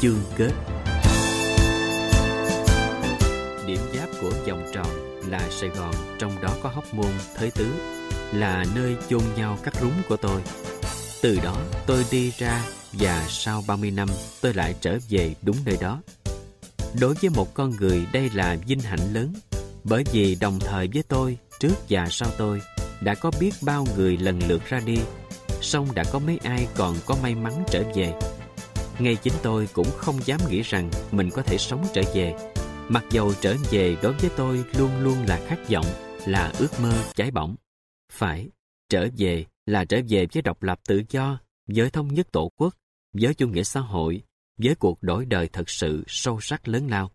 Chương kết Điểm giáp của vòng tròn là Sài Gòn, trong đó có Hóc Môn, Thới Tứ, là nơi chôn nhau cắt rúng của tôi. Từ đó tôi đi ra và sau 30 năm tôi lại trở về đúng nơi đó. Đối với một con người đây là vinh hạnh lớn bởi vì đồng thời với tôi, trước và sau tôi, đã có biết bao người lần lượt ra đi, song đã có mấy ai còn có may mắn trở về. Ngay chính tôi cũng không dám nghĩ rằng mình có thể sống trở về. Mặc dầu trở về đối với tôi luôn luôn là khát vọng, là ước mơ cháy bỏng. Phải, trở về là trở về với độc lập tự do, với thống nhất tổ quốc, với chủ nghĩa xã hội, với cuộc đổi đời thật sự sâu sắc lớn lao.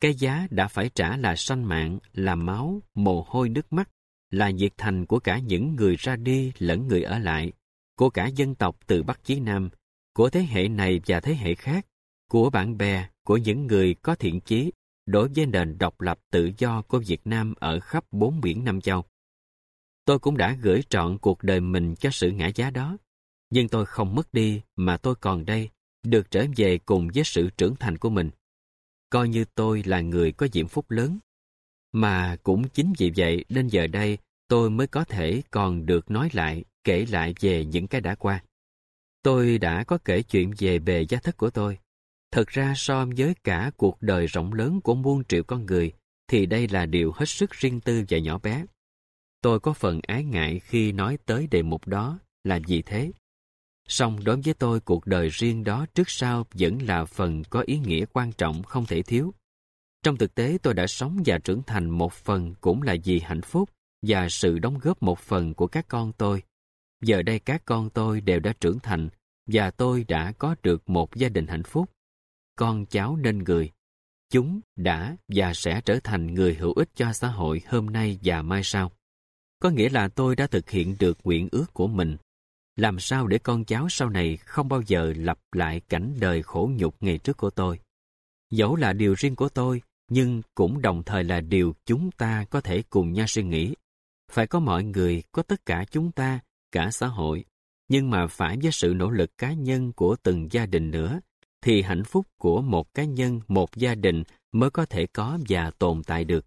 Cái giá đã phải trả là sanh mạng, là máu, mồ hôi nước mắt, là nhiệt thành của cả những người ra đi lẫn người ở lại, của cả dân tộc từ Bắc chí Nam, của thế hệ này và thế hệ khác, của bạn bè, của những người có thiện chí đối với nền độc lập tự do của Việt Nam ở khắp bốn biển Nam Châu. Tôi cũng đã gửi trọn cuộc đời mình cho sự ngã giá đó, nhưng tôi không mất đi mà tôi còn đây, được trở về cùng với sự trưởng thành của mình coi như tôi là người có diễm phúc lớn. Mà cũng chính vì vậy nên giờ đây tôi mới có thể còn được nói lại, kể lại về những cái đã qua. Tôi đã có kể chuyện về bề gia thất của tôi. Thật ra so với cả cuộc đời rộng lớn của muôn triệu con người, thì đây là điều hết sức riêng tư và nhỏ bé. Tôi có phần ái ngại khi nói tới đề mục đó là gì thế. Song đối với tôi cuộc đời riêng đó trước sau vẫn là phần có ý nghĩa quan trọng không thể thiếu. Trong thực tế tôi đã sống và trưởng thành một phần cũng là vì hạnh phúc và sự đóng góp một phần của các con tôi. Giờ đây các con tôi đều đã trưởng thành và tôi đã có được một gia đình hạnh phúc. Con cháu nên người. Chúng đã và sẽ trở thành người hữu ích cho xã hội hôm nay và mai sau. Có nghĩa là tôi đã thực hiện được nguyện ước của mình làm sao để con cháu sau này không bao giờ lặp lại cảnh đời khổ nhục ngày trước của tôi. Dẫu là điều riêng của tôi, nhưng cũng đồng thời là điều chúng ta có thể cùng nhau suy nghĩ. Phải có mọi người, có tất cả chúng ta, cả xã hội, nhưng mà phải với sự nỗ lực cá nhân của từng gia đình nữa, thì hạnh phúc của một cá nhân, một gia đình mới có thể có và tồn tại được.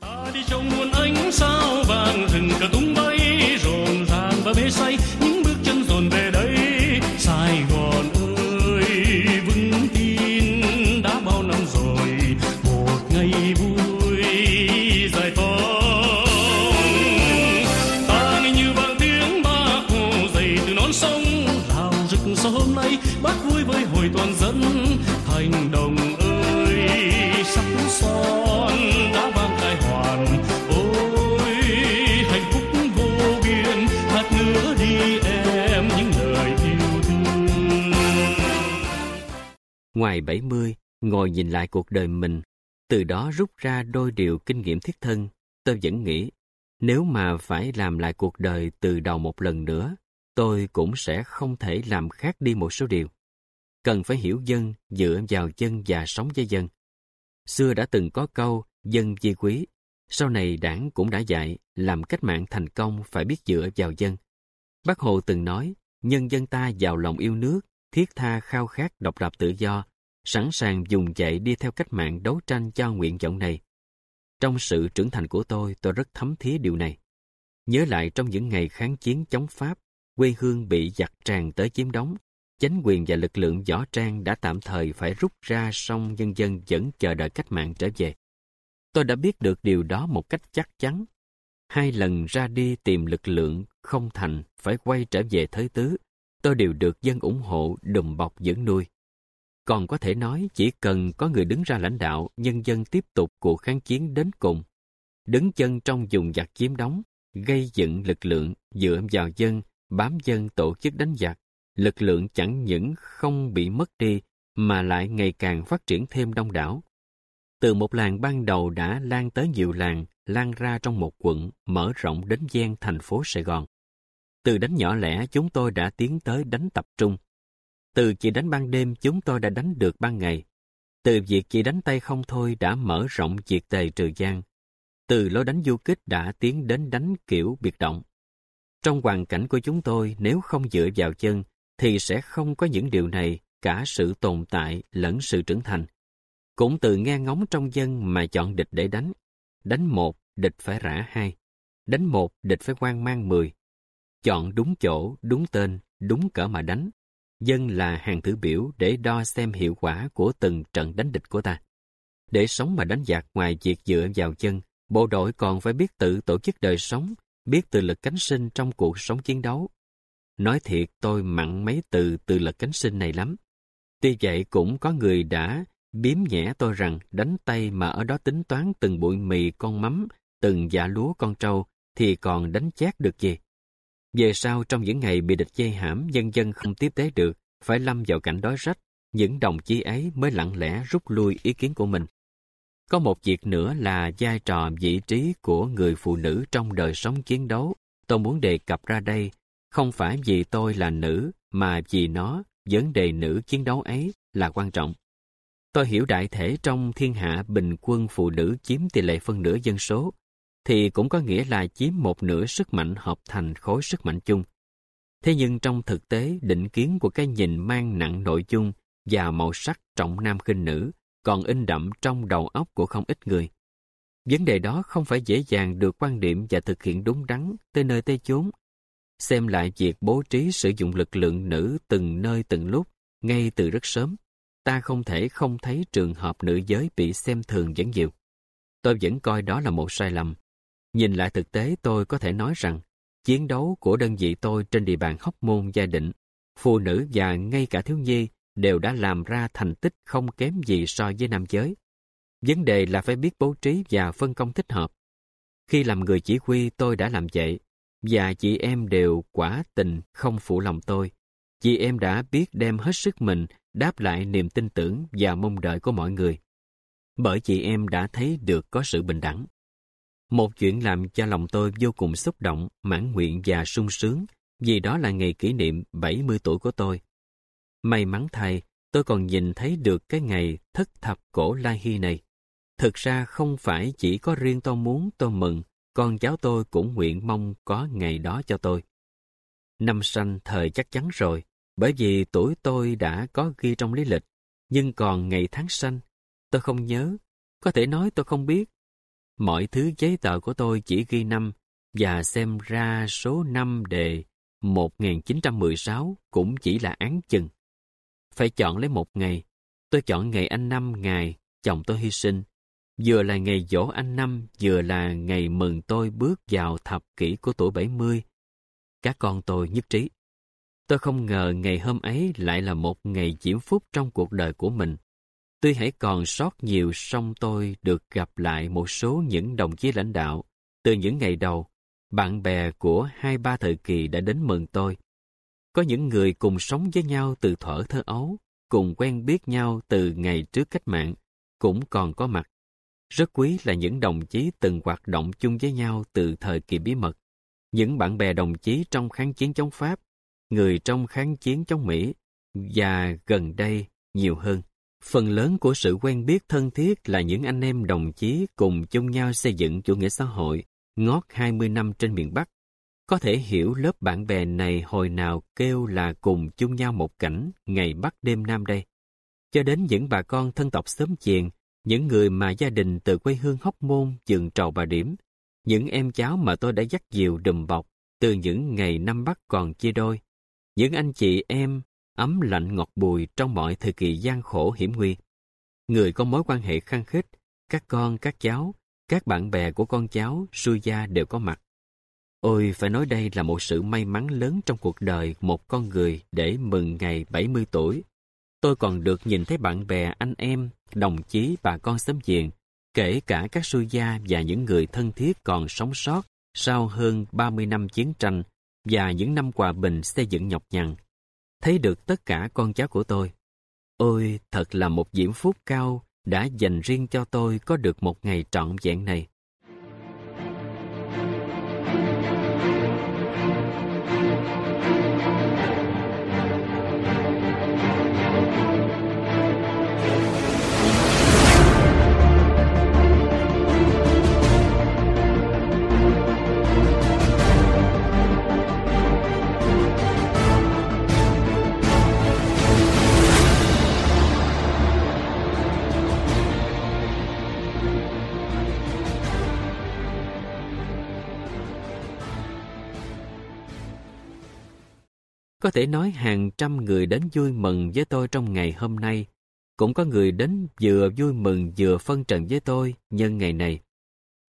Ta đi trong muôn ánh sáng Ngoài 70, ngồi nhìn lại cuộc đời mình, từ đó rút ra đôi điều kinh nghiệm thiết thân, tôi vẫn nghĩ, nếu mà phải làm lại cuộc đời từ đầu một lần nữa, tôi cũng sẽ không thể làm khác đi một số điều. Cần phải hiểu dân, dựa vào dân và sống với dân. Xưa đã từng có câu, dân di quý. Sau này đảng cũng đã dạy, làm cách mạng thành công phải biết dựa vào dân. Bác Hồ từng nói, nhân dân ta giàu lòng yêu nước, thiết tha khao khát độc lập tự do, sẵn sàng dùng dậy đi theo cách mạng đấu tranh cho nguyện vọng này. Trong sự trưởng thành của tôi, tôi rất thấm thía điều này. Nhớ lại trong những ngày kháng chiến chống Pháp, quê hương bị giặc tràn tới chiếm đóng, chánh quyền và lực lượng võ trang đã tạm thời phải rút ra song nhân dân vẫn chờ đợi cách mạng trở về. Tôi đã biết được điều đó một cách chắc chắn. Hai lần ra đi tìm lực lượng không thành phải quay trở về Thới Tứ, tôi đều được dân ủng hộ đùm bọc dưỡng nuôi. Còn có thể nói chỉ cần có người đứng ra lãnh đạo, nhân dân tiếp tục cuộc kháng chiến đến cùng. Đứng chân trong vùng giặc chiếm đóng, gây dựng lực lượng, dựa vào dân, bám dân tổ chức đánh giặc. Lực lượng chẳng những không bị mất đi, mà lại ngày càng phát triển thêm đông đảo. Từ một làng ban đầu đã lan tới nhiều làng, lan ra trong một quận, mở rộng đến gian thành phố Sài Gòn. Từ đánh nhỏ lẻ chúng tôi đã tiến tới đánh tập trung. Từ chỉ đánh ban đêm chúng tôi đã đánh được ban ngày. Từ việc chỉ đánh tay không thôi đã mở rộng diệt tề trừ gian. Từ lối đánh du kích đã tiến đến đánh kiểu biệt động. Trong hoàn cảnh của chúng tôi nếu không dựa vào chân thì sẽ không có những điều này cả sự tồn tại lẫn sự trưởng thành. Cũng từ nghe ngóng trong dân mà chọn địch để đánh. Đánh một, địch phải rã hai. Đánh một, địch phải quan mang mười. Chọn đúng chỗ, đúng tên, đúng cỡ mà đánh. Dân là hàng thử biểu để đo xem hiệu quả của từng trận đánh địch của ta. Để sống mà đánh giặc ngoài việc dựa vào dân bộ đội còn phải biết tự tổ chức đời sống, biết tự lực cánh sinh trong cuộc sống chiến đấu. Nói thiệt tôi mặn mấy từ tự lực cánh sinh này lắm. Tuy vậy cũng có người đã biếm nhẽ tôi rằng đánh tay mà ở đó tính toán từng bụi mì con mắm, từng dạ lúa con trâu thì còn đánh chát được gì. Về sau trong những ngày bị địch dây hãm dân dân không tiếp tế được, phải lâm vào cảnh đói rách, những đồng chí ấy mới lặng lẽ rút lui ý kiến của mình. Có một việc nữa là vai trò vị trí của người phụ nữ trong đời sống chiến đấu. Tôi muốn đề cập ra đây, không phải vì tôi là nữ, mà vì nó, vấn đề nữ chiến đấu ấy là quan trọng. Tôi hiểu đại thể trong thiên hạ bình quân phụ nữ chiếm tỷ lệ phân nửa dân số, thì cũng có nghĩa là chiếm một nửa sức mạnh hợp thành khối sức mạnh chung. Thế nhưng trong thực tế, định kiến của cái nhìn mang nặng nội dung và màu sắc trọng nam khinh nữ còn in đậm trong đầu óc của không ít người. Vấn đề đó không phải dễ dàng được quan điểm và thực hiện đúng đắn tới nơi tới chốn. Xem lại việc bố trí sử dụng lực lượng nữ từng nơi từng lúc, ngay từ rất sớm, ta không thể không thấy trường hợp nữ giới bị xem thường dẫn dịu. Tôi vẫn coi đó là một sai lầm. Nhìn lại thực tế tôi có thể nói rằng chiến đấu của đơn vị tôi trên địa bàn Hóc Môn gia định, phụ nữ và ngay cả thiếu nhi đều đã làm ra thành tích không kém gì so với nam giới. Vấn đề là phải biết bố trí và phân công thích hợp. Khi làm người chỉ huy tôi đã làm vậy, và chị em đều quả tình không phụ lòng tôi. Chị em đã biết đem hết sức mình đáp lại niềm tin tưởng và mong đợi của mọi người. Bởi chị em đã thấy được có sự bình đẳng. Một chuyện làm cho lòng tôi vô cùng xúc động, mãn nguyện và sung sướng vì đó là ngày kỷ niệm 70 tuổi của tôi. May mắn thay, tôi còn nhìn thấy được cái ngày thất thập cổ lai hy này. Thực ra không phải chỉ có riêng tôi muốn tôi mừng, con cháu tôi cũng nguyện mong có ngày đó cho tôi. Năm sanh thời chắc chắn rồi, bởi vì tuổi tôi đã có ghi trong lý lịch, nhưng còn ngày tháng sanh, tôi không nhớ, có thể nói tôi không biết. Mọi thứ giấy tờ của tôi chỉ ghi năm, và xem ra số năm đề 1916 cũng chỉ là án chừng. Phải chọn lấy một ngày. Tôi chọn ngày anh Năm ngày chồng tôi hy sinh. Vừa là ngày dỗ anh Năm, vừa là ngày mừng tôi bước vào thập kỷ của tuổi 70. Các con tôi nhất trí. Tôi không ngờ ngày hôm ấy lại là một ngày diễm phúc trong cuộc đời của mình. Tuy hãy còn sót nhiều song tôi được gặp lại một số những đồng chí lãnh đạo. Từ những ngày đầu, bạn bè của hai ba thời kỳ đã đến mừng tôi. Có những người cùng sống với nhau từ thuở thơ ấu, cùng quen biết nhau từ ngày trước cách mạng, cũng còn có mặt. Rất quý là những đồng chí từng hoạt động chung với nhau từ thời kỳ bí mật. Những bạn bè đồng chí trong kháng chiến chống Pháp, người trong kháng chiến chống Mỹ, và gần đây nhiều hơn. Phần lớn của sự quen biết thân thiết là những anh em đồng chí cùng chung nhau xây dựng chủ nghĩa xã hội, ngót 20 năm trên miền Bắc có thể hiểu lớp bạn bè này hồi nào kêu là cùng chung nhau một cảnh ngày Bắc đêm Nam đây. Cho đến những bà con thân tộc sớm chiền, những người mà gia đình từ quê hương Hóc Môn, Dường Trầu Bà Điểm, những em cháu mà tôi đã dắt dìu đùm bọc từ những ngày năm Bắc còn chia đôi, những anh chị em ấm lạnh ngọt bùi trong mọi thời kỳ gian khổ hiểm nguy. Người có mối quan hệ khăng khít, các con, các cháu, các bạn bè của con cháu, sư gia đều có mặt. Ôi, phải nói đây là một sự may mắn lớn trong cuộc đời một con người để mừng ngày 70 tuổi. Tôi còn được nhìn thấy bạn bè, anh em, đồng chí, bà con xóm giềng, kể cả các sư gia và những người thân thiết còn sống sót sau hơn 30 năm chiến tranh và những năm hòa bình xây dựng nhọc nhằn. Thấy được tất cả con cháu của tôi. Ôi, thật là một diễm phúc cao đã dành riêng cho tôi có được một ngày trọn vẹn này. Có thể nói hàng trăm người đến vui mừng với tôi trong ngày hôm nay. Cũng có người đến vừa vui mừng vừa phân trần với tôi nhân ngày này.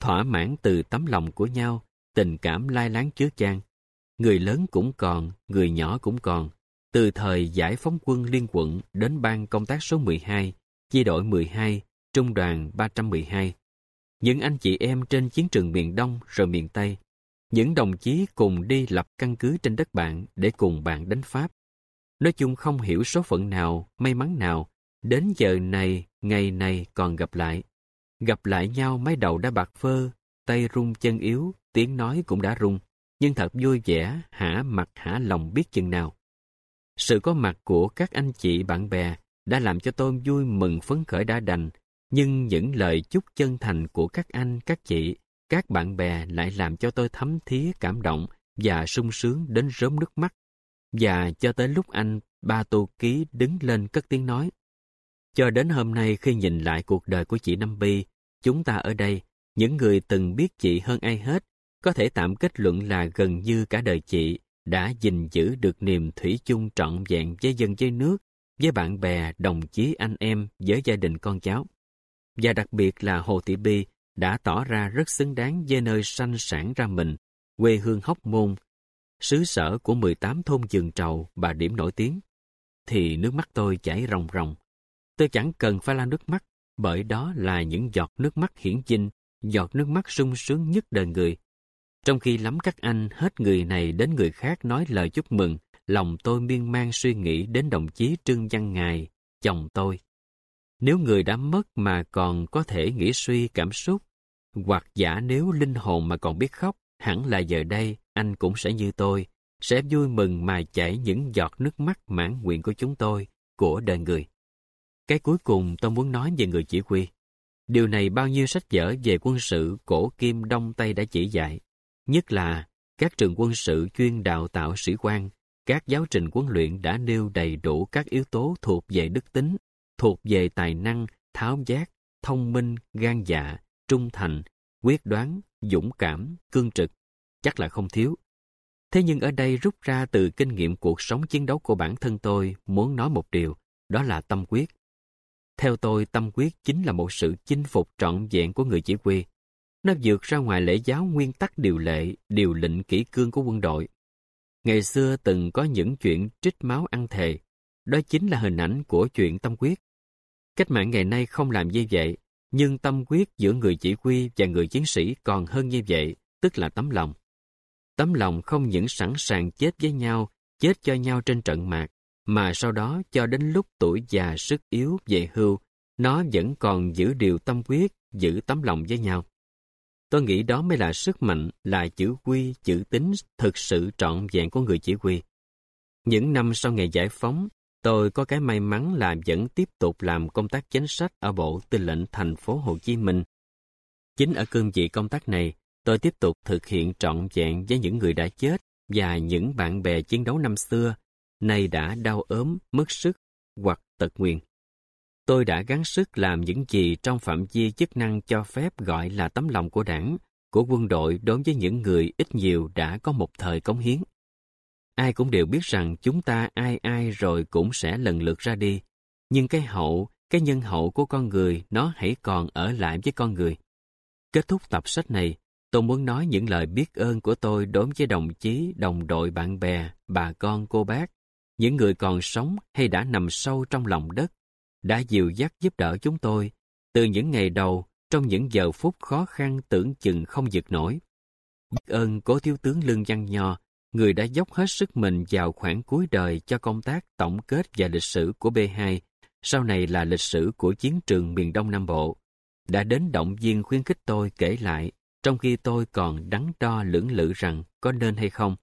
Thỏa mãn từ tấm lòng của nhau, tình cảm lai láng chứa chan. Người lớn cũng còn, người nhỏ cũng còn. Từ thời giải phóng quân liên quận đến ban công tác số 12, chi đội 12, trung đoàn 312. Những anh chị em trên chiến trường miền Đông rồi miền Tây. Những đồng chí cùng đi lập căn cứ trên đất bạn để cùng bạn đánh Pháp. Nói chung không hiểu số phận nào, may mắn nào, đến giờ này, ngày này còn gặp lại. Gặp lại nhau mái đầu đã bạc phơ, tay rung chân yếu, tiếng nói cũng đã rung, nhưng thật vui vẻ, hả mặt hả lòng biết chừng nào. Sự có mặt của các anh chị bạn bè đã làm cho tôi vui mừng phấn khởi đã đành, nhưng những lời chúc chân thành của các anh, các chị, các bạn bè lại làm cho tôi thấm thía cảm động và sung sướng đến rớm nước mắt. Và cho tới lúc anh ba tô ký đứng lên cất tiếng nói. Cho đến hôm nay khi nhìn lại cuộc đời của chị Năm Bi, chúng ta ở đây, những người từng biết chị hơn ai hết, có thể tạm kết luận là gần như cả đời chị đã gìn giữ được niềm thủy chung trọn vẹn với dân với nước, với bạn bè, đồng chí anh em, với gia đình con cháu. Và đặc biệt là Hồ Thị Bi đã tỏ ra rất xứng đáng với nơi sanh sản ra mình, quê hương Hóc Môn, xứ sở của 18 thôn rừng trầu bà điểm nổi tiếng. Thì nước mắt tôi chảy ròng ròng. Tôi chẳng cần phải la nước mắt, bởi đó là những giọt nước mắt hiển dinh, giọt nước mắt sung sướng nhất đời người. Trong khi lắm các anh hết người này đến người khác nói lời chúc mừng, lòng tôi miên man suy nghĩ đến đồng chí Trương Văn Ngài, chồng tôi. Nếu người đã mất mà còn có thể nghĩ suy cảm xúc, hoặc giả nếu linh hồn mà còn biết khóc, hẳn là giờ đây anh cũng sẽ như tôi, sẽ vui mừng mà chảy những giọt nước mắt mãn nguyện của chúng tôi, của đời người. Cái cuối cùng tôi muốn nói về người chỉ huy. Điều này bao nhiêu sách vở về quân sự cổ kim Đông Tây đã chỉ dạy. Nhất là các trường quân sự chuyên đào tạo sĩ quan, các giáo trình huấn luyện đã nêu đầy đủ các yếu tố thuộc về đức tính, thuộc về tài năng, tháo giác, thông minh, gan dạ, trung thành, quyết đoán, dũng cảm, cương trực, chắc là không thiếu. Thế nhưng ở đây rút ra từ kinh nghiệm cuộc sống chiến đấu của bản thân tôi muốn nói một điều, đó là tâm quyết. Theo tôi, tâm quyết chính là một sự chinh phục trọn vẹn của người chỉ huy. Nó vượt ra ngoài lễ giáo nguyên tắc điều lệ, điều lệnh kỹ cương của quân đội. Ngày xưa từng có những chuyện trích máu ăn thề. Đó chính là hình ảnh của chuyện tâm quyết. Cách mạng ngày nay không làm như vậy, nhưng tâm quyết giữa người chỉ huy và người chiến sĩ còn hơn như vậy, tức là tấm lòng. Tấm lòng không những sẵn sàng chết với nhau, chết cho nhau trên trận mạc, mà sau đó cho đến lúc tuổi già sức yếu về hưu, nó vẫn còn giữ điều tâm quyết, giữ tấm lòng với nhau. Tôi nghĩ đó mới là sức mạnh, là chữ quy, chữ tính thực sự trọn vẹn của người chỉ huy. Những năm sau ngày giải phóng, tôi có cái may mắn là vẫn tiếp tục làm công tác chính sách ở Bộ Tư lệnh thành phố Hồ Chí Minh. Chính ở cương vị công tác này, tôi tiếp tục thực hiện trọn vẹn với những người đã chết và những bạn bè chiến đấu năm xưa, nay đã đau ốm, mất sức hoặc tật nguyền. Tôi đã gắng sức làm những gì trong phạm vi chức năng cho phép gọi là tấm lòng của đảng, của quân đội đối với những người ít nhiều đã có một thời cống hiến. Ai cũng đều biết rằng chúng ta ai ai rồi cũng sẽ lần lượt ra đi, nhưng cái hậu, cái nhân hậu của con người nó hãy còn ở lại với con người. Kết thúc tập sách này, tôi muốn nói những lời biết ơn của tôi đối với đồng chí, đồng đội bạn bè, bà con, cô bác, những người còn sống hay đã nằm sâu trong lòng đất, đã dìu dắt giúp đỡ chúng tôi từ những ngày đầu trong những giờ phút khó khăn tưởng chừng không vượt nổi. Biết ơn cố thiếu tướng Lương Văn Nho, người đã dốc hết sức mình vào khoảng cuối đời cho công tác tổng kết và lịch sử của B2, sau này là lịch sử của chiến trường miền Đông Nam Bộ, đã đến động viên khuyến khích tôi kể lại, trong khi tôi còn đắn đo lưỡng lự rằng có nên hay không.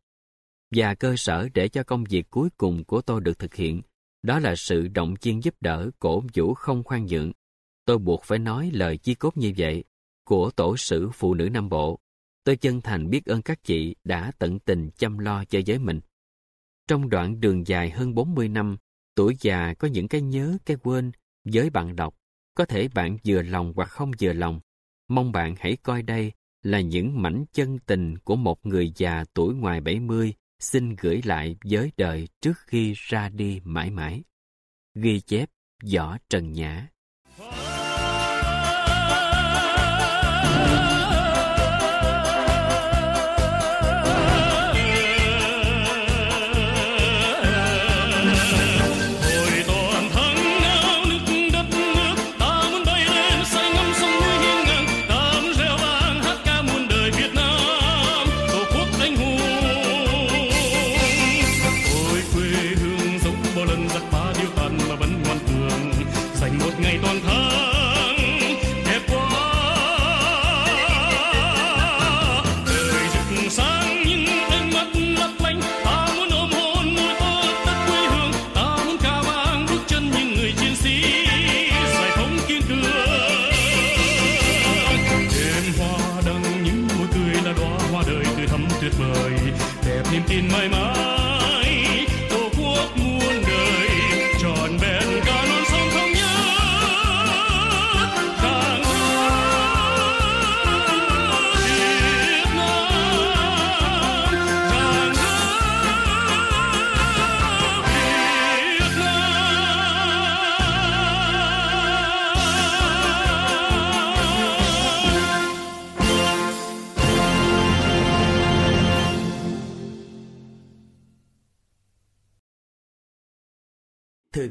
Và cơ sở để cho công việc cuối cùng của tôi được thực hiện đó là sự động viên giúp đỡ, cổ vũ không khoan nhượng. Tôi buộc phải nói lời chi cốt như vậy của tổ sử phụ nữ Nam Bộ. Tôi chân thành biết ơn các chị đã tận tình chăm lo cho giới mình. Trong đoạn đường dài hơn 40 năm, tuổi già có những cái nhớ, cái quên, với bạn đọc. Có thể bạn vừa lòng hoặc không vừa lòng. Mong bạn hãy coi đây là những mảnh chân tình của một người già tuổi ngoài 70 xin gửi lại với đời trước khi ra đi mãi mãi. Ghi chép Võ Trần Nhã Santa.